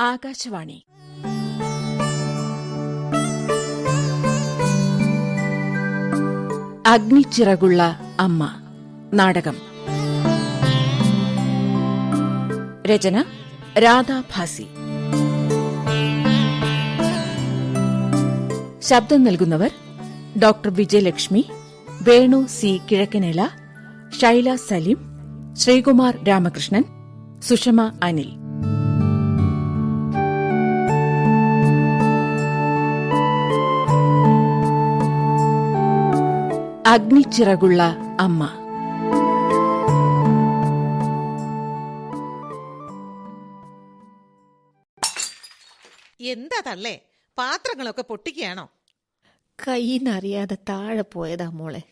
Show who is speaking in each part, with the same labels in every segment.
Speaker 1: ആകാശവാണി. അഗ്നിച്ചിറകുള്ള അമ്മ. നാടകം. രചന രാധാഭാസി. ശബ്ദം നൽകുന്നവർ ഡോക്ടർ വിജയലക്ഷ്മി വേണു സി കിഴക്കനേല ഷൈല സലീം ശ്രീകുമാർ രാമകൃഷ്ണൻ സുഷമ അനിൽ. അഗ്നിച്ചിറകുള്ള അമ്മ.
Speaker 2: എന്താ തള്ളേ? പാത്രങ്ങളൊക്കെ പൊട്ടിക്കുകയാണോ?
Speaker 3: കൈന്നറിയാതെ താഴെ പോയതാ മോളെ.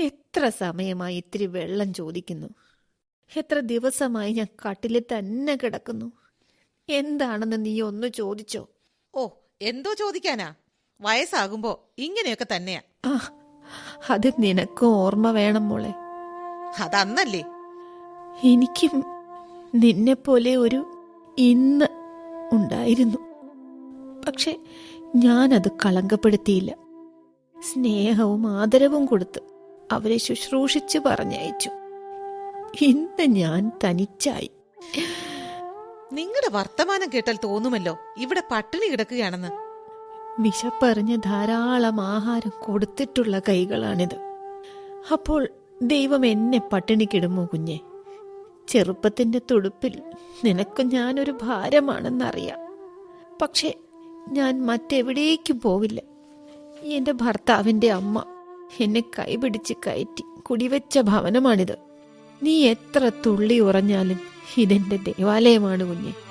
Speaker 3: എത്ര സമയമായി ഇത്തിരി വെള്ളം ചോദിക്കുന്നു. എത്ര ദിവസമായി ഞാൻ കട്ടിൽ തന്നെ കിടക്കുന്നു. എന്താണെന്ന് നീ ഒന്ന് ചോദിച്ചോ.
Speaker 2: ഓ എന്തോ ചോദിക്കാനാ? വയസ്സാകുമ്പോ ഇങ്ങനെയൊക്കെ തന്നെയാ.
Speaker 3: ആ അത് നിനക്ക് ഓർമ്മ വേണം മോളെ.
Speaker 2: അതന്നല്ലേ?
Speaker 3: എനിക്കും നിന്നെ പോലെ ഒരു ഇന്ന് ഉണ്ടായിരുന്നു. പക്ഷെ ഞാനത് കളങ്കപ്പെടുത്തിയില്ല. സ്നേഹവും ആദരവും കൊടുത്ത് അവരെ ശുശ്രൂഷിച്ച് പറഞ്ഞയച്ചു. ഇന്ന് ഞാൻ തനിച്ചായി.
Speaker 2: നിങ്ങളുടെ വർത്തമാനം കേട്ടാൽ തോന്നുമല്ലോ ഇവിടെ പട്ടിണി കിടക്കുകയാണെന്ന്.
Speaker 3: വിശപ്പറിഞ്ഞ് ധാരാളം ആഹാരം കൊടുത്തിട്ടുള്ള കൈകളാണിത്. അപ്പോൾ ദൈവം എന്നെ പട്ടിണിക്കിടുമോ കുഞ്ഞെ? ചെറുപ്പത്തിന്റെ തുടുപ്പിൽ നിനക്ക് ഞാനൊരു ഭാരമാണെന്നറിയാം. പക്ഷെ ഞാൻ മറ്റെവിടേക്കും പോവില്ല. എന്റെ ഭർത്താവിന്റെ അമ്മ എന്നെ കൈപിടിച്ച് കയറ്റി കുടിവെച്ച ഭവനമാണിത്. നീ എത്ര തുള്ളി ഉറഞ്ഞാലും ഇതെന്റെ ദേവാലയമാണ് കുഞ്ഞെ.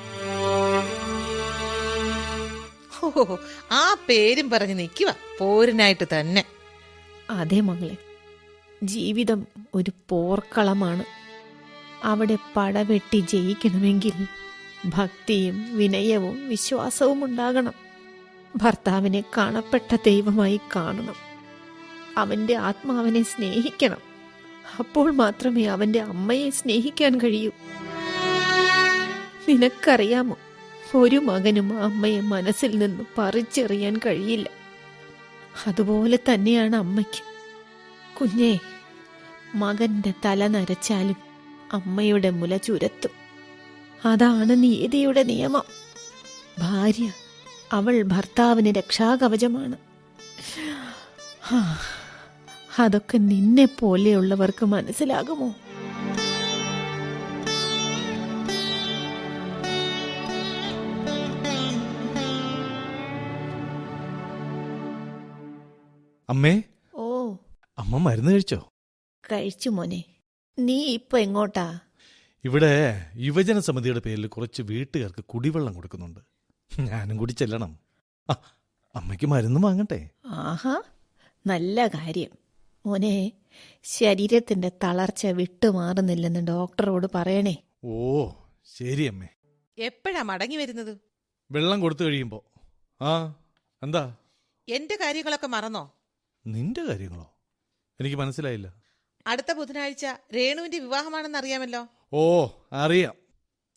Speaker 2: ഓ ആ പേരും പറഞ്ഞ് നിൽക്കുക. പോരിനായിട്ട് തന്നെ.
Speaker 3: അതെ മകളെ. ജീവിതം ഒരു പോർക്കളമാണ്. അവിടെ പടവെട്ടി ജയിക്കണമെങ്കിൽ ഭക്തിയും വിനയവും വിശ്വാസവും ഉണ്ടാകണം. ഭർത്താവിനെ കാണപ്പെട്ട ദൈവമായി കാണണം. അവന്റെ ആത്മാവിനെ സ്നേഹിക്കണം. അപ്പോൾ മാത്രമേ അവന്റെ അമ്മയെ സ്നേഹിക്കാൻ കഴിയൂ. നിനക്കറിയാമോ? ഒരു മകനും അമ്മയെ മനസ്സിൽ നിന്ന് പറിച്ചെറിയാൻ കഴിയില്ല. അതുപോലെ തന്നെയാണ് അമ്മയ്ക്ക്. കുഞ്ഞേ മകന്റെ തല നരച്ചാലും അമ്മയുടെ മുല ചുരത്തും. അതാണ് നീതിയുടെ നിയമം. ഭാര്യ അവൾ ഭർത്താവിന് രക്ഷാകവചമാണ്. അതൊക്കെ നിന്നെ പോലെയുള്ളവർക്ക് മനസ്സിലാകുമോ?
Speaker 4: അമ്മേ
Speaker 3: ഓ.
Speaker 4: അമ്മ മരുന്ന് കഴിച്ചോ?
Speaker 3: കഴിച്ചു മോനെ. നീ ഇപ്പൊ എങ്ങോട്ടാ?
Speaker 4: ഇവിടെ യുവജന സമിതിയുടെ പേരിൽ കുറച്ച് വീട്ടുകാർക്ക് കുടിവെള്ളം കൊടുക്കുന്നുണ്ട്. ഞാനും കൂടി ചെല്ലണം. ആ അമ്മയ്ക്ക് മരുന്ന് വാങ്ങട്ടെ?
Speaker 3: ആഹാ നല്ല കാര്യം. മോനെ ശരീരത്തിന്റെ തളർച്ച വിട്ടുമാറുന്നില്ലെന്ന് ഡോക്ടറോട് പറയണേ.
Speaker 4: ഓ ശരി അമ്മേ.
Speaker 2: എപ്പോഴാ മടങ്ങി വരുന്നത്?
Speaker 4: വെള്ളം കൊടുത്തു കഴിയുമ്പോ. ആ എന്താ?
Speaker 2: എന്റെ കാര്യങ്ങളൊക്കെ മറന്നോ?
Speaker 4: നിന്റെ കാര്യങ്ങളോ? എനിക്ക് മനസ്സിലായില്ല.
Speaker 2: അടുത്ത ബുധനാഴ്ച രേണുവിന്റെ വിവാഹമാണെന്ന് അറിയാമല്ലോ.
Speaker 4: ഓ അറിയാം.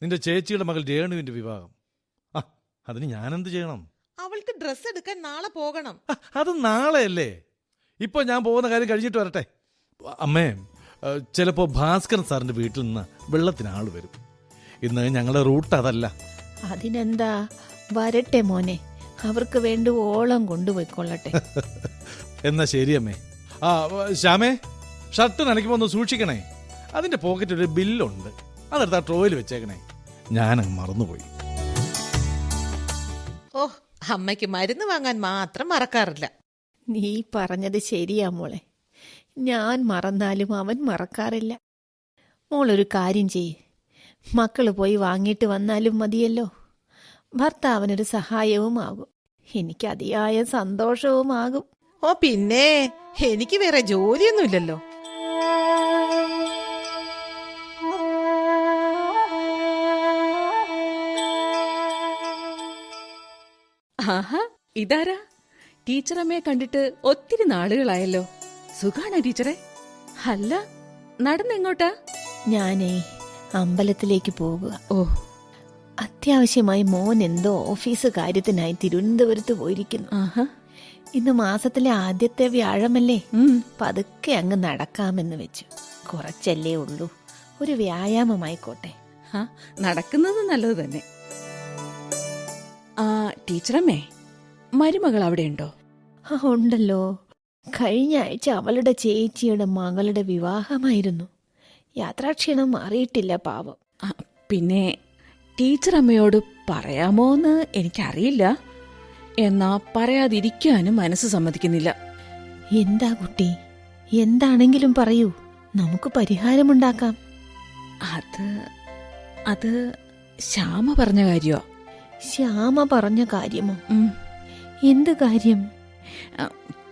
Speaker 4: നിന്റെ ചേച്ചിയുടെ മകൾ രേണുവിന്റെ വിവാഹം. ആ അതിന് ഞാനെന്ത് ചെയ്യണം?
Speaker 2: അവൾക്ക് ഡ്രസ്സ് എടുക്കാൻ നാളെ പോകണം.
Speaker 4: അത് നാളെയല്ലേ? ഇപ്പൊ ഞാൻ പോകുന്ന കാര്യം കഴിഞ്ഞിട്ട് വരട്ടെ. അമ്മേ ചിലപ്പോ ഭാസ്കരൻ സാറിന്റെ വീട്ടിൽ നിന്ന് വെള്ളത്തിന് ആൾ വരും. ഇന്ന് ഞങ്ങളുടെ റൂട്ട് അതല്ല.
Speaker 3: അതിനെന്താ? വരട്ടെ മോനെ. അവർക്ക് വേണ്ടി ഓളം കൊണ്ടുപോയിക്കൊള്ളട്ടെ.
Speaker 4: എന്നാ ശരി അമ്മേ. ആ ശ്യാമേ ഷർട്ട് നനയ്ക്കുമ്പോ ഒന്ന് സൂക്ഷിക്കണേ. അതിന്റെ പോക്കറ്റ് ഒരു ബില്ലുണ്ട്. അതെടുത്ത് ആ ട്രോയിൽ വെച്ചേക്കണേ. ഞാൻ ഞാനങ്ങ് മറന്നുപോയി.
Speaker 2: ഓ അമ്മയ്ക്ക് മരുന്ന് വാങ്ങാൻ മാത്രം മറക്കാറില്ല.
Speaker 3: നീ പറഞ്ഞത് ശരിയാ മോളെ. ഞാൻ മറന്നാലും അവൻ മറക്കാറില്ല. മോളൊരു കാര്യം ചെയ്യ്. മക്കൾ പോയി വാങ്ങിയിട്ട് വന്നാലും മതിയല്ലോ. ഭർത്താവിനൊരു സഹായവുമാകും. എനിക്ക് അതിയായ സന്തോഷവുമാകും.
Speaker 2: ഓ പിന്നെ എനിക്ക് വേറെ ജോലിയൊന്നുമില്ലല്ലോ.
Speaker 1: ആഹാ ഇതാരാ? ടീച്ചറമ്മയെ കണ്ടിട്ട് ഒത്തിരി നാളുകളായല്ലോ. സുഖാണോ ടീച്ചറെ? അല്ല നടന്നെങ്ങോട്ടാ
Speaker 3: ഞാനേ അമ്പലത്തിലേക്ക് പോകുക.
Speaker 1: ഓ.
Speaker 3: അത്യാവശ്യമായി മോൻ എന്തോ ഓഫീസ് കാര്യത്തിനായി തിരുവനന്തപുരത്ത് പോയിരിക്കുന്നു.
Speaker 1: ആഹാ.
Speaker 3: ഇന്ന് മാസത്തിലെ ആദ്യത്തെ വ്യാഴമല്ലേ. പതുക്കെ അങ്ങ് നടക്കാമെന്ന് വെച്ചു. കുറച്ചല്ലേ ഉള്ളൂ. ഒരു വ്യായാമമായിക്കോട്ടെ.
Speaker 1: നടക്കുന്നത് നല്ലത് തന്നെ. ആ ടീച്ചറമ്മേ മരുമകൾ അവിടെ ഉണ്ടോ
Speaker 3: ഉണ്ടല്ലോ. കഴിഞ്ഞ ആഴ്ച അവളുടെ ചേച്ചിയുടെ മകളുടെ വിവാഹമായിരുന്നു. യാത്രാക്ഷീണം മാറിയിട്ടില്ല പാവം.
Speaker 1: പിന്നെ ടീച്ചർ അമ്മയോട് പറയാമോന്ന് എനിക്കറിയില്ല. എന്നാ പറയാതിരിക്കാനും മനസ്സ് സമ്മതിക്കുന്നില്ല.
Speaker 3: എന്താ കുട്ടി? എന്താണെങ്കിലും പറയൂ. നമുക്ക് പരിഹാരമുണ്ടാക്കാം.
Speaker 1: അത് അത് ശ്യാമ പറഞ്ഞ കാര്യോ?
Speaker 3: ശ്യാമ പറഞ്ഞ കാര്യമോ? എന്ത് കാര്യം?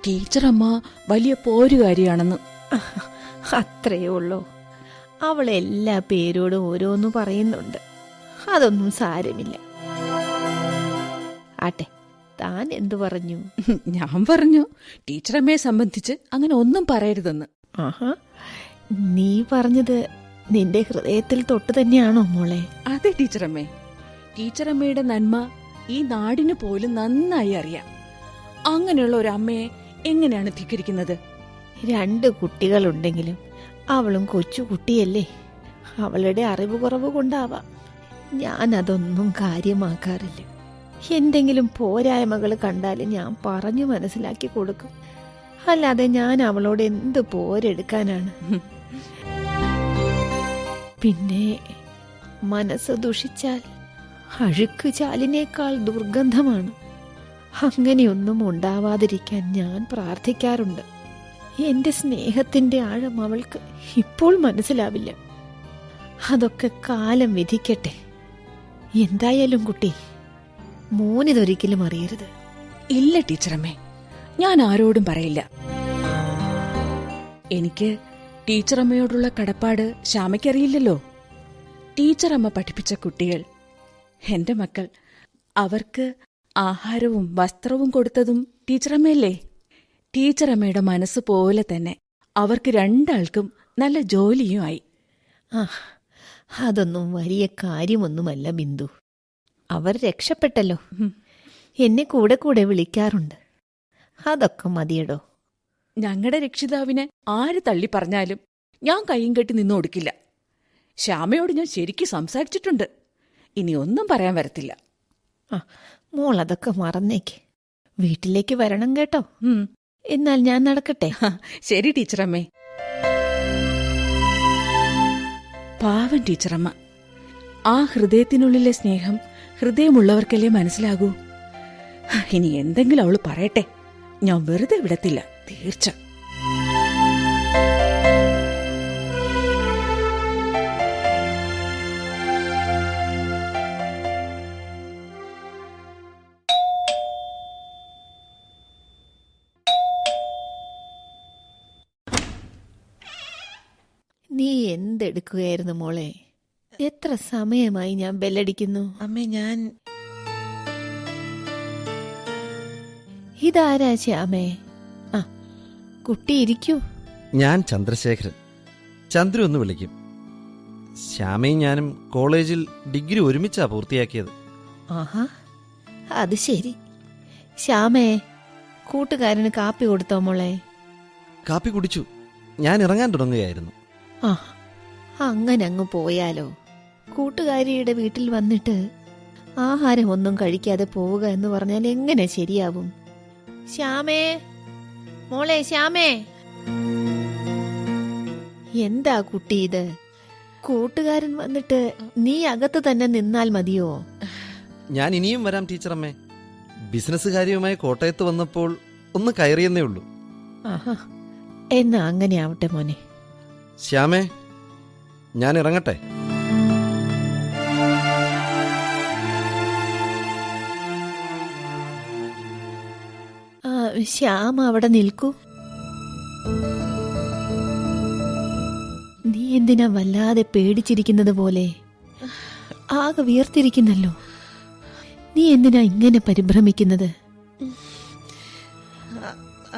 Speaker 1: ടീച്ചറമ്മ വലിയ പോരുകാരിയാണെന്ന്.
Speaker 3: അത്രയേ ഉള്ളൂ. അവൾ എല്ലാ പേരോടും ഓരോന്ന് പറയുന്നുണ്ട്. അതൊന്നും സാരമില്ല. ആട്ടെ. താൻ എന്തു പറഞ്ഞു?
Speaker 1: ഞാൻ പറഞ്ഞു ടീച്ചറമ്മയെ സംബന്ധിച്ച് അങ്ങനെ ഒന്നും പറയരുതെന്ന്.
Speaker 3: ആഹാ. നീ പറഞ്ഞത് നിന്റെ ഹൃദയത്തിൽ തൊട്ട് തന്നെയാണോ മോളെ?
Speaker 1: അതെ ടീച്ചറമ്മേ. ടീച്ചറമ്മയുടെ നന്മ ഈ നാടിന് പോലും നന്നായി അറിയാം. അങ്ങനെയുള്ള ഒരു അമ്മയെ എങ്ങനെയാണ് ധിക്കരിക്കുന്നത്?
Speaker 3: രണ്ട് കുട്ടികളുണ്ടെങ്കിലും അവളും കൊച്ചു കുട്ടിയല്ലേ? അവളുടെ അറിവ് കുറവ് കൊണ്ടാവാം. ഞാൻ അതൊന്നും കാര്യമാക്കാറില്ല. എന്തെങ്കിലും പോരായ്മകൾ കണ്ടാൽ ഞാൻ പറഞ്ഞു മനസ്സിലാക്കി കൊടുക്കും. അല്ലാതെ ഞാൻ അവളോട് എന്ത് പോരെടുക്കാനാണ്? പിന്നെ മനസ്സ് ദുഷിച്ചാൽ അഴുക്ക് ചാലിനേക്കാൾ ദുർഗന്ധമാണ്. അങ്ങനെയൊന്നും ഉണ്ടാവാതിരിക്കാൻ ഞാൻ പ്രാർത്ഥിക്കാറുണ്ട്. എന്റെ സ്നേഹത്തിന്റെ ആഴം അവൾക്ക് ഇപ്പോൾ മനസ്സിലാവില്ല. അതൊക്കെ കാലം വിധിക്കട്ടെ. എന്തായാലും കുട്ടി മോനിതൊരിക്കലും അറിയരുത്.
Speaker 1: ഇല്ല ടീച്ചറമ്മേ. ഞാൻ ആരോടും പറയില്ല. എനിക്ക് ടീച്ചറമ്മയോടുള്ള കടപ്പാട് ശ്യാമയ്ക്കറിയില്ലല്ലോ. ടീച്ചറമ്മ പഠിപ്പിച്ച കുട്ടികൾ എന്റെ മക്കൾ അവർക്ക് ആഹാരവും വസ്ത്രവും കൊടുത്തതും ടീച്ചറമ്മയല്ലേ? ടീച്ചറമ്മയുടെ മനസ്സ് പോലെ തന്നെ അവർക്ക് രണ്ടാൾക്കും നല്ല ജോലിയുമായി
Speaker 3: ആ അതൊന്നും വലിയ കാര്യമൊന്നുമല്ല ബിന്ദു. അവർ രക്ഷപ്പെട്ടല്ലോ. എന്നെ കൂടെ കൂടെ വിളിക്കാറുണ്ട്. അതൊക്കെ മതിയടോ.
Speaker 1: ഞങ്ങളുടെ രക്ഷിതാവിനെ ആര് തള്ളി പറഞ്ഞാലും ഞാൻ കൈയും കെട്ടി നിന്നു കൊടുക്കില്ല ശ്യാമയോട് ഞാൻ ശരിക്ക് സംസാരിച്ചിട്ടുണ്ട്. ഇനി ഒന്നും പറയാൻ വരത്തില്ല.
Speaker 3: ആ മോൾ അതൊക്കെ മറന്നേക്ക്. വീട്ടിലേക്ക് വരണം കേട്ടോ. എന്നാൽ ഞാൻ നടക്കട്ടെ.
Speaker 1: ശരി ടീച്ചറമ്മേ. പാവം ടീച്ചറമ്മ. ആ ഹൃദയത്തിനുള്ളിലെ സ്നേഹം ഹൃദയമുള്ളവർക്കല്ലേ മനസ്സിലാകൂ? ഇനി എന്തെങ്കിലും അവൾ പറയട്ടെ. ഞാൻ വെറുതെ വിടത്തില്ല തീർച്ച.
Speaker 3: നീ എന്തെടുക്കുകയായിരുന്നു മോളെ? എത്ര സമയമായി ഞാൻ ബെല്ലടിക്കുന്നു?
Speaker 2: അമ്മേ ഞാൻ
Speaker 3: ഇതാരാ ശ്യാമേ ആ കുട്ടി ഇരിക്കൂ.
Speaker 5: ഞാൻ ചന്ദ്രശേഖരൻ. ചന്ദ്രു എന്ന് വിളിക്കും. ശ്യാമയും ഞാനും കോളേജിൽ ഡിഗ്രി ഒരുമിച്ചാ പൂർത്തിയാക്കിയത്.
Speaker 3: ആഹാ അത് ശരി. ശ്യാമേ കൂട്ടുകാരന് കാപ്പി കൊടുത്തോ മോളെ?
Speaker 5: കാപ്പി കുടിച്ചു. ഞാൻ ഇറങ്ങാൻ തുടങ്ങുകയായിരുന്നു.
Speaker 3: ആ അങ്ങനെ അങ്ങ് പോയാലോ? കൂട്ടുകാരിയുടെ വീട്ടിൽ വന്നിട്ട് ആഹാരം ഒന്നും കഴിക്കാതെ പോവുക എന്ന് പറഞ്ഞാൽ എങ്ങനെ ശരിയാവും? ശ്യാമേ മോളെ ശ്യാമേ. എന്താ കുട്ടി ഇത്? കൂട്ടുകാരൻ വന്നിട്ട് നീ അകത്ത് തന്നെ നിന്നാൽ മതിയോ?
Speaker 5: ഞാൻ ഇനിയും വരാം ടീച്ചറമ്മേ. ബിസിനസ് കാര്യവുമായി കോട്ടയത്ത് വന്നപ്പോൾ ഒന്ന് കയറിയെന്നേ ഉള്ളൂ.
Speaker 3: ആഹാ എന്നാ അങ്ങനെ ആവട്ടെ മോനെ.
Speaker 5: ശ്യാമേ ഞാൻ ഇറങ്ങട്ടെ?
Speaker 3: ശ്യാമ അവിടെ നിൽക്കൂ. നീ എന്തിനാ വല്ലാതെ പേടിച്ചിരിക്കുന്നത് പോലെ? ആകെ വിയർത്തിരിക്കുന്നല്ലോ. നീ എന്തിനാ ഇങ്ങനെ പരിഭ്രമിക്കുന്നത്?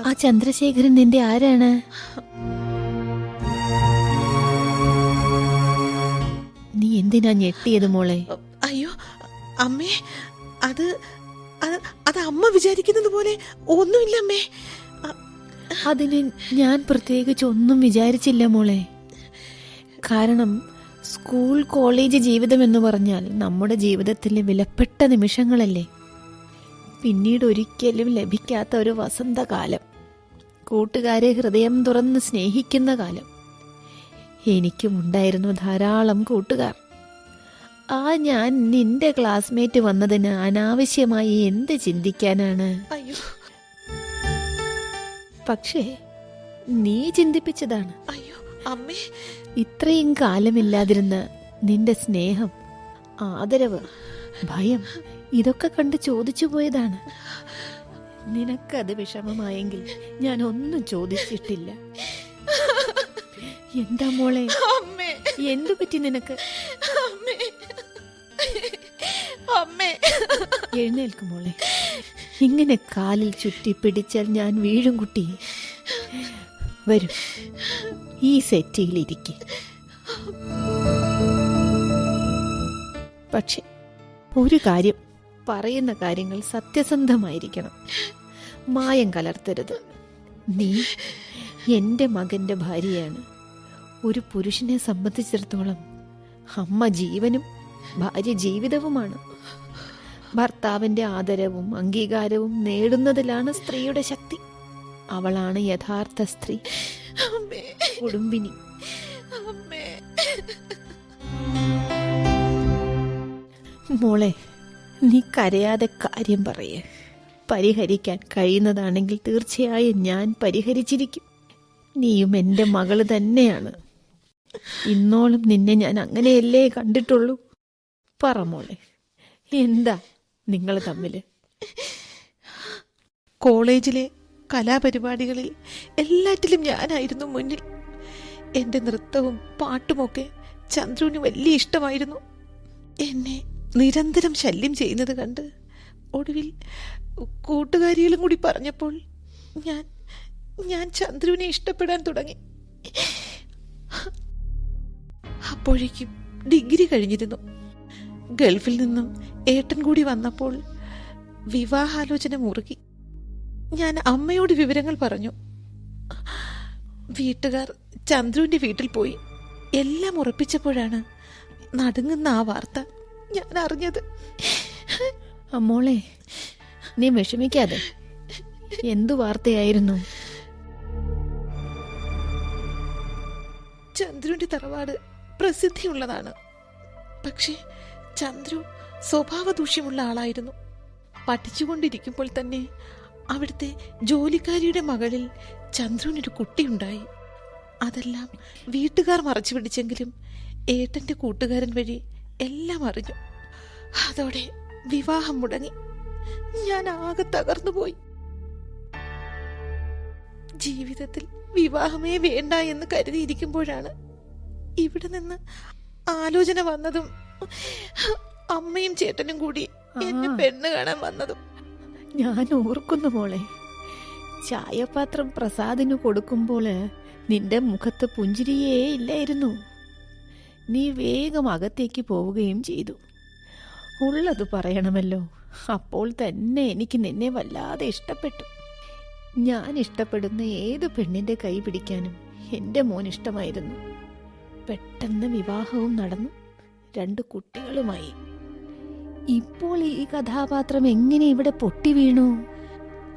Speaker 3: ആ ചന്ദ്രശേഖരൻ നിന്റെ ആരാണ്? നീ എന്തിനാ ഞെട്ടിയത് മോളെ?
Speaker 2: അയ്യോ അമ്മേ അത് അത് അമ്മ വിചാരിക്കുന്നത് പോലെ ഒന്നുമില്ല അമ്മേ.
Speaker 3: അതിന് ഞാൻ പ്രത്യേകിച്ച് ഒന്നും വിചാരിച്ചില്ല മോളെ. കാരണം സ്കൂൾ കോളേജ് ജീവിതം എന്ന് പറഞ്ഞാൽ നമ്മുടെ ജീവിതത്തിലെ വിലപ്പെട്ട നിമിഷങ്ങളല്ലേ. പിന്നീട് ഒരിക്കലും ലഭിക്കാത്ത ഒരു വസന്തകാലം. കൂട്ടുകാരെ ഹൃദയം തുറന്ന് സ്നേഹിക്കുന്ന കാലം. എനിക്കും ഉണ്ടായിരുന്നു ധാരാളം കൂട്ടുകാർ. ആ ഞാൻ നിന്റെ ക്ലാസ്മേറ്റ് വന്നതിന് അനാവശ്യമായി എന്ത് ചിന്തിക്കാനാണ്?
Speaker 2: അയ്യോ.
Speaker 3: പക്ഷേ നീ ചിന്തിപ്പിച്ചതാണ്.
Speaker 2: അയ്യോ അമ്മേ.
Speaker 3: ഇത്രയും കാലമില്ലാതിരുന്ന നിന്റെ സ്നേഹം ആദരവ് ഭയം ഇതൊക്കെ കണ്ട് ചോദിച്ചു പോയതാണ്. നിനക്കത് വിഷമമായെങ്കിൽ ഞാൻ ഒന്നും ചോദിച്ചിട്ടില്ല. എന്താ മോളെ? എന്തു പറ്റി നിനക്ക്?
Speaker 2: അമ്മേ. അമ്മേ
Speaker 3: എഴുന്നേൽക്കും മോളെ ഇങ്ങനെ കാലിൽ ചുറ്റി പിടിച്ചാൽ ഞാൻ വീഴും കുട്ടി. വരും. ഈ സെറ്റിയിലിരിക്കെ പക്ഷെ ഒരു കാര്യം പറയുന്ന കാര്യങ്ങൾ സത്യസന്ധമായിരിക്കണം. മായം കലർത്തരുത്. നീ എന്റെ മകന്റെ ഭാര്യയാണ്. ഒരു പുരുഷനെ സംബന്ധിച്ചിടത്തോളം അമ്മ ജീവനും ഭാര്യ ജീവിതവുമാണ്. ഭർത്താവിന്റെ ആദരവും അംഗീകാരവും നേടുന്നതിലാണ് സ്ത്രീയുടെ ശക്തി. അവളാണ് യഥാർത്ഥ സ്ത്രീ. കുടുംബിനി. മോളെ നീ കരയാതെ കാര്യം പറയേ. പരിഹരിക്കാൻ കഴിയുന്നതാണെങ്കിൽ തീർച്ചയായും ഞാൻ പരിഹരിച്ചിരിക്കും. നീയും എന്റെ മകൾ തന്നെയാണ്. ഇന്നോളം നിന്നെ ഞാൻ അങ്ങനെയല്ലേ കണ്ടിട്ടുള്ളൂ? പറ മോളെ. എന്താ? നിങ്ങൾ തമ്മിൽ.
Speaker 2: കോളേജിലെ കലാപരിപാടികളിൽ എല്ലാറ്റിലും ഞാനായിരുന്നു മുന്നിൽ. എന്റെ നൃത്തവും പാട്ടുമൊക്കെ ചന്ദ്രുവിന് വലിയ ഇഷ്ടമായിരുന്നു. എന്നെ നിരന്തരം ശല്യം ചെയ്യുന്നത് കണ്ട് ഒടുവിൽ കൂട്ടുകാരികളും കൂടി പറഞ്ഞപ്പോൾ ഞാൻ ഞാൻ ചന്ദ്രുവിനെ ഇഷ്ടപ്പെടാൻ തുടങ്ങി. അപ്പോഴേക്കും ഡിഗ്രി കഴിഞ്ഞിരുന്നു. ഗൾഫിൽ നിന്നും ഏട്ടൻ കൂടി വന്നപ്പോൾ വിവാഹാലോചന മുറുകി. ഞാൻ അമ്മയോട് വിവരങ്ങൾ പറഞ്ഞു. വീട്ടുകാർ ചന്ദ്രുവിന്റെ വീട്ടിൽ പോയി. എല്ലാം ഉറപ്പിച്ചപ്പോഴാണ് നടുങ്ങുന്ന ആ വാർത്ത ഞാൻ അറിഞ്ഞത്.
Speaker 3: അമ്മോളെ നീ വിഷമിക്കാതെ. എന്തു വാർത്തയായിരുന്നു?
Speaker 2: ചന്ദ്രുവിന്റെ തറവാട് പ്രസിദ്ധിയുള്ളതാണ്. പക്ഷേ ചന്ദ്രു സ്വഭാവ ദൂഷ്യമുള്ള ആളായിരുന്നു. പഠിച്ചുകൊണ്ടിരിക്കുമ്പോൾ തന്നെ അവിടുത്തെ ജോലിക്കാരിയുടെ മകളിൽ ചന്ദ്രുവിനൊരു കുട്ടിയുണ്ടായി. അതെല്ലാം വീട്ടുകാർ മറച്ചു പിടിച്ചെങ്കിലും ഏട്ടന്റെ കൂട്ടുകാരൻ വഴി എല്ലാം അറിഞ്ഞു. അതോടെ വിവാഹം മുടങ്ങി. ഞാൻ ആകെ തകർന്നുപോയി ജീവിതത്തിൽ വിവാഹമേ വേണ്ട എന്ന് കരുതിയിരിക്കുമ്പോഴാണ് ഇവിടെ നിന്ന് ആലോചന വന്നതും അമ്മയും ചേട്ടനും കൂടി എന്നെ. പെണ്ണ് കാണാൻ വന്നതും.
Speaker 3: ഞാൻ ഓർക്കുന്നു മോളെ. ചായപാത്രം പ്രസാദിന് കൊടുക്കുമ്പോൾ നിന്റെ മുഖത്ത് പുഞ്ചിരിയേ ഇല്ലായിരുന്നു. നീ വേഗം അകത്തേക്ക് പോവുകയും ചെയ്തു. ഉള്ളത് പറയണമല്ലോ. അപ്പോൾ തന്നെ എനിക്ക് നിന്നെ വല്ലാതെ ഇഷ്ടപ്പെട്ടു. ഞാൻ ഇഷ്ടപ്പെടുന്ന ഏത് പെണ്ണിന്റെ കൈ പിടിക്കാനും എന്റെ മോൻ ഇഷ്ടമായിരുന്നു. പെട്ടെന്ന് വിവാഹവും നടന്നു. രണ്ട് കുട്ടികളുമായി. ഇപ്പോൾ ഈ കഥാപാത്രം എങ്ങനെ ഇവിടെ പൊട്ടി വീണു?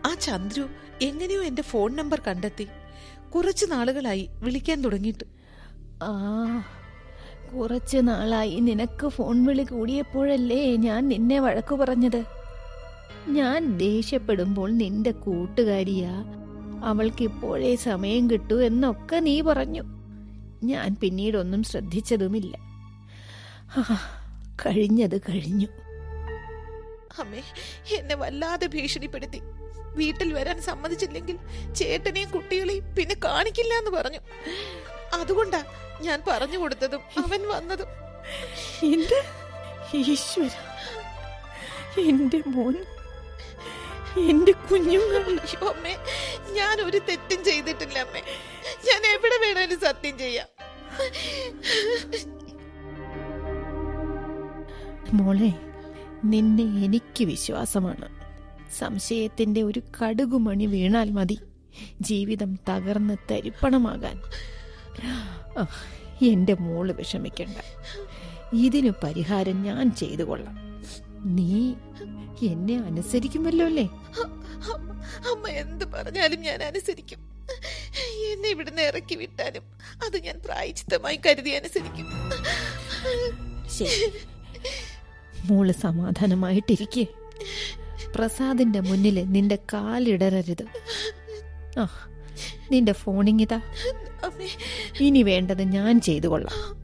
Speaker 2: ആ ചന്ദ്രു എങ്ങനെയോ എന്റെ ഫോൺ നമ്പർ കണ്ടെത്തി. കുറച്ചു നാളുകളായി വിളിക്കാൻ തുടങ്ങിയിട്ട്.
Speaker 3: ആ കുറച്ചു നാളായി നിനക്ക് ഫോൺ വിളി കൂടിയപ്പോഴല്ലേ ഞാൻ നിന്നെ വഴക്കു പറഞ്ഞത്? ഞാൻ ദേഷ്യപ്പെടുമ്പോൾ നിന്റെ കൂട്ടുകാരിയാ. അവൾക്ക് ഇപ്പോഴേ സമയം കിട്ടൂ എന്നൊക്കെ നീ പറഞ്ഞു. ഞാൻ പിന്നീടൊന്നും ശ്രദ്ധിച്ചതുമില്ല. കഴിഞ്ഞത് കഴിഞ്ഞു.
Speaker 2: അമ്മേ എന്നെ വല്ലാതെ ഭീഷണിപ്പെടുത്തി. വീട്ടിൽ വരാൻ സമ്മതിച്ചില്ലെങ്കിൽ ചേട്ടനെയും കുട്ടികളെയും പിന്നെ കാണിക്കില്ല എന്ന് പറഞ്ഞു. അതുകൊണ്ടാ ഞാൻ പറഞ്ഞു കൊടുത്തതും അവൻ വന്നതും.
Speaker 3: എന്ത് ഈശ്വര എന്റെ മോൻ എന്റെ കുഞ്ഞുങ്ങൾ
Speaker 2: അമ്മേ ഞാൻ ഒരു തെറ്റും ചെയ്തിട്ടില്ല അമ്മേ. ഞാൻ എവിടെ വേണമെങ്കിലും സത്യം ചെയ്യാം.
Speaker 3: മോളെ നിന്നെ എനിക്ക് വിശ്വാസമാണ്. സംശയത്തിന്റെ ഒരു കടുകുമണി വീണാൽ മതി. ജീവിതം തകർന്ന് തരിപ്പണമാകാൻ. എന്റെ മോൾ വിഷമിക്കണ്ട. ഇതിനു പരിഹാരം ഞാൻ ചെയ്തു കൊള്ളാം. നീ എന്നെ അനുസരിക്കുമല്ലോ അല്ലേ?
Speaker 2: അമ്മ- അമ്മ എന്ത് പറഞ്ഞാലും ഞാൻ അനുസരിക്കും. എന്നെ ഇവിടുന്ന് ഇറക്കി വിട്ടാലും അത് ഞാൻ പ്രായച്ചിത്തമായി കരുതി അനുസരിക്കും.
Speaker 3: ശരി. മോൾ സമാധാനമായിട്ടിരിക്കേ പ്രസാദിന്റെ മുന്നിൽ നിന്റെ കാലിടരരുത്. ആ നിന്റെ ഫോണിങ്ങിതാ. ഇനി വേണ്ടത് ഞാൻ ചെയ്തു കൊള്ളാം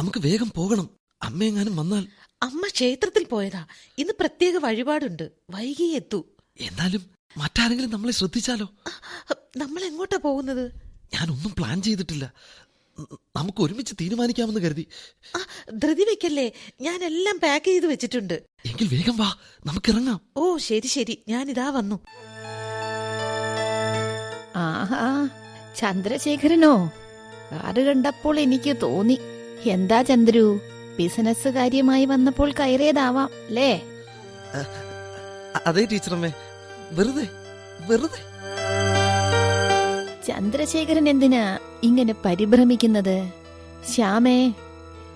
Speaker 5: നമുക്ക് വേഗം പോകണം. അമ്മയെങ്ങാനും വന്നാൽ.
Speaker 2: അമ്മ ക്ഷേത്രത്തിൽ പോയതാ. ഇന്ന് പ്രത്യേക വഴിപാടുണ്ട്. വൈകി എത്തൂ.
Speaker 5: എന്നാലും മറ്റാരെങ്കിലും നമ്മളെ ശ്രദ്ധിച്ചാലോ?
Speaker 2: നമ്മൾ എങ്ങോട്ടാ പോകുന്നത്?
Speaker 5: ഞാനൊന്നും പ്ലാൻ ചെയ്തിട്ടില്ല. നമുക്ക് ഒരുമിച്ച് തീരുമാനിക്കാമെന്ന് കരുതി.
Speaker 2: ധൃതി വെക്കല്ലേ. ഞാൻ എല്ലാം പാക്ക് ചെയ്ത് വെച്ചിട്ടുണ്ട്.
Speaker 5: എങ്കിൽ വേഗം വാ. നമുക്ക് ഇറങ്ങാം
Speaker 2: ഓ ശരി ശരി. ഞാൻ ഇതാ വന്നു.
Speaker 3: ആഹാ ചന്ദ്രശേഖരനോ? കാറ് കണ്ടപ്പോൾ എനിക്ക് തോന്നി. എന്താ ചന്ദ്രു? ബിസിനസ് കാര്യമായി വന്നപ്പോൾ കയറിയതാവാം അല്ലേ?
Speaker 5: അതേ ടീച്ചറമ്മേ. വെറുതെ വെറുതെ.
Speaker 3: ചന്ദ്രശേഖരൻ എന്തിനാ ഇങ്ങനെ പരിഭ്രമിക്കുന്നത്? ശ്യാമേ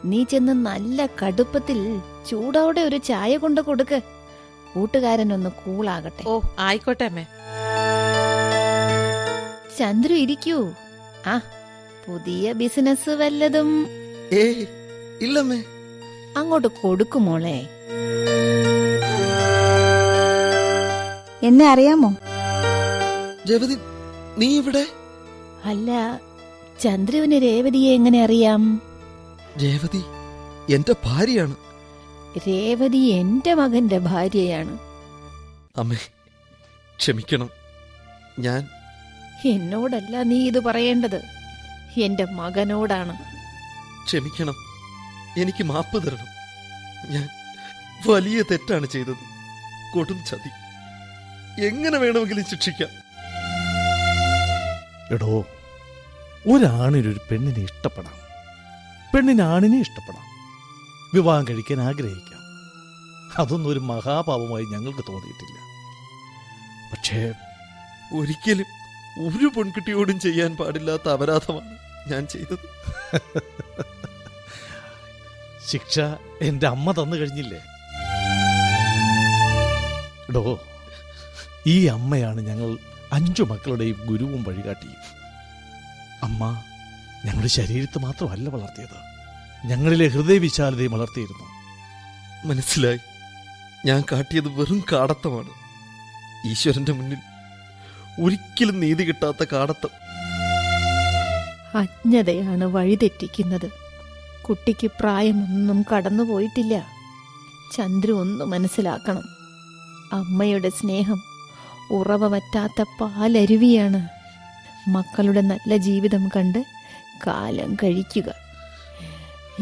Speaker 3: നീ ചെന്ന് നല്ല കടുപ്പത്തിൽ ചൂടോടെ ഒരു ചായ കൊണ്ട് കൊടുക്ക്. കൂട്ടുകാരനൊന്ന് കൂളാകട്ടെ.
Speaker 2: ഓ ആയിക്കോട്ടെ അമ്മേ.
Speaker 3: ചന്ദ്രു ഇരിക്കൂ. ആ പുതിയ ബിസിനസ് വല്ലതും
Speaker 5: ഏ ഇല്ലമ്മേ.
Speaker 3: അങ്ങോട്ട് കൊടുക്കുമോളെ
Speaker 6: എന്നെ അറിയാമോ?
Speaker 5: രേവതി നീ ഇവിടെ
Speaker 3: അല്ല ചന്ദ്രുവിന് രേവതിയെ എങ്ങനെ അറിയാം?
Speaker 5: രേവതി എന്റെ ഭാര്യയാണ്.
Speaker 3: രേവതി എന്റെ മകന്റെ ഭാര്യയാണ്.
Speaker 5: അമ്മേ ക്ഷമിക്കണം. ഞാൻ
Speaker 3: എന്നോടല്ല നീ ഇത് പറയേണ്ടത്. എന്റെ മകനോടാണ്.
Speaker 5: ക്ഷമിക്കണം. എനിക്ക് മാപ്പ് തരണം. ഞാൻ വലിയ തെറ്റാണ് ചെയ്തത്. കൊടും ചതി. എങ്ങനെ വേണമെങ്കിലും ശിക്ഷിക്കാം?
Speaker 4: എടോ ഒരാണിനൊരു പെണ്ണിനെ ഇഷ്ടപ്പെടാം. പെണ്ണിന് ആണിനെ ഇഷ്ടപ്പെടാം. വിവാഹം കഴിക്കാൻ ആഗ്രഹിക്കാം. അതൊന്നും ഒരു മഹാപാപമായി ഞങ്ങൾക്ക് തോന്നിയിട്ടില്ല. പക്ഷേ
Speaker 5: ഒരിക്കലും ഒരു പെൺകുട്ടിയോടും ചെയ്യാൻ പാടില്ലാത്ത അപരാധമാണ് ഞാൻ ചെയ്തത്.
Speaker 4: ശിക്ഷ എന്റെ അമ്മ തന്നു കഴിഞ്ഞില്ലേ? ഡോ ഈ അമ്മയാണ് ഞങ്ങൾ അഞ്ചു മക്കളുടെയും ഗുരുവും വഴികാട്ടിയും അമ്മ ഞങ്ങളുടെ ശരീരത്തെ മാത്രമല്ല വളർത്തിയത്. ഞങ്ങളിലെ ഹൃദയവിശാലതയും വളർത്തിയിരുന്നു.
Speaker 5: മനസ്സിലായി. ഞാൻ കാട്ടിയത് വെറും കാടത്തമാണ്. ഈശ്വരന്റെ മുന്നിൽ ഒരിക്കലും നീതി കിട്ടാത്ത കാടത്തം.
Speaker 3: അജ്ഞതയാണ് വഴിതെറ്റിക്കുന്നത്. കുട്ടിക്ക് പ്രായമൊന്നും കടന്നുപോയിട്ടില്ല. ചന്ദ്രു ഒന്ന് മനസ്സിലാക്കണം. അമ്മയുടെ സ്നേഹം ഉറവ പറ്റാത്ത പാലരുവിയാണ്. മക്കളുടെ നല്ല ജീവിതം കണ്ട് കാലം കഴിക്കുക.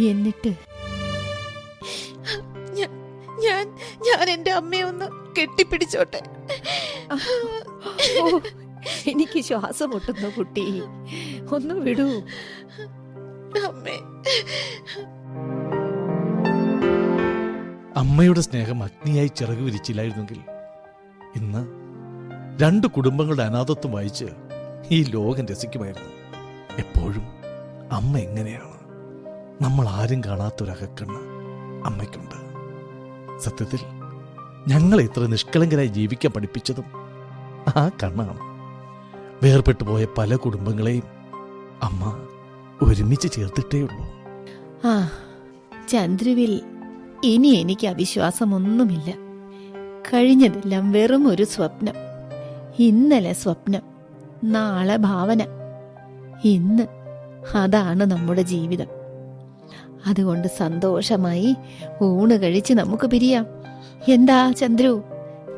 Speaker 3: എന്നിട്ട്
Speaker 2: ഞാൻ ഞാൻ എന്റെ അമ്മയെ ഒന്ന് കെട്ടിപ്പിടിച്ചോട്ടെ.
Speaker 3: എനിക്ക് ശ്വാസം മുട്ടുന്നു കുട്ടി. ഒന്ന് വിടൂ.
Speaker 2: അമ്മേ
Speaker 4: അമ്മയുടെ സ്നേഹം അഗ്നിയായി ചിറകു വിരിച്ചില്ലായിരുന്നെങ്കിൽ ഇന്ന് രണ്ട് കുടുംബങ്ങളുടെ അനാഥത്വം വായിച്ച് ഈ ലോകം രസിക്കുമായിരുന്നു. എപ്പോഴും അമ്മ എങ്ങനെയാണ്? നമ്മൾ ആരും കാണാത്തൊരകക്കണ്ണ് അമ്മയ്ക്കുണ്ട്. സത്യത്തിൽ ഞങ്ങളെ ഇത്ര നിഷ്കളങ്കരായി ജീവിക്കാൻ പഠിപ്പിച്ചതും ആ കണ്ണാണ്. വേർപെട്ടു പോയ പല കുടുംബങ്ങളെയും അമ്മ ഒരുമിച്ച് ചേർത്തിട്ടേ ഉള്ളൂ
Speaker 3: ആ ചന്ദ്രുവിൽ ഇനി എനിക്ക് അവിശ്വാസമൊന്നുമില്ല. കഴിഞ്ഞതെല്ലാം വെറും ഒരു സ്വപ്നം. ഇന്നലെ സ്വപ്നം നാളെ ഭാവന. ഇന്ന് അതാണ് നമ്മുടെ ജീവിതം. അതുകൊണ്ട് സന്തോഷമായി ഊണ് കഴിച്ച് നമുക്ക് പിരിയാം. എന്താ ചന്ദ്രു?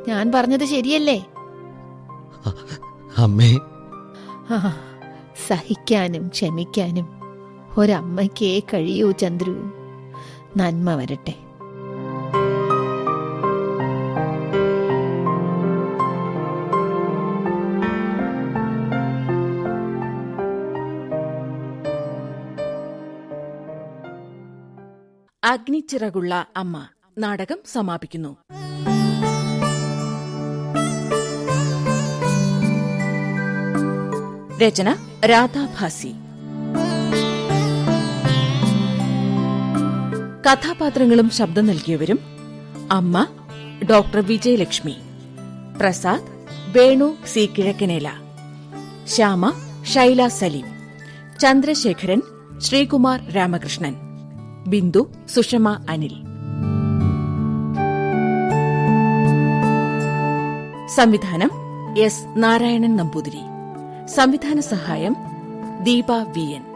Speaker 3: ഞാൻ പറഞ്ഞത് ശരിയല്ലേ?
Speaker 5: അമ്മേ.
Speaker 3: ആ സഹിക്കാനും ക്ഷമിക്കാനും ഒരമ്മയ്ക്കേ കഴിയൂ ചന്ദ്രു. നന്മ വരട്ടെ.
Speaker 1: അഗ്നിച്ചിറകുള്ള അമ്മ. നാടകം സമാപിക്കുന്നു. രചന രാധാഭാസി. കഥാപാത്രങ്ങളും ശബ്ദം നൽകിയവരും അമ്മ ഡോക്ടർ വിജയലക്ഷ്മി. പ്രസാദ് വേണു സി കിഴക്കനേല. ശ്യാമ ഷൈല സലീം. ചന്ദ്രശേഖരൻ ശ്രീകുമാർ രാമകൃഷ്ണൻ. ബിന്ദു സുഷമ അനിൽ. സംവിധാനം എസ് നാരായണൻ നമ്പൂതിരി. സംവിധാന സഹായം ദീപ വി എൻ.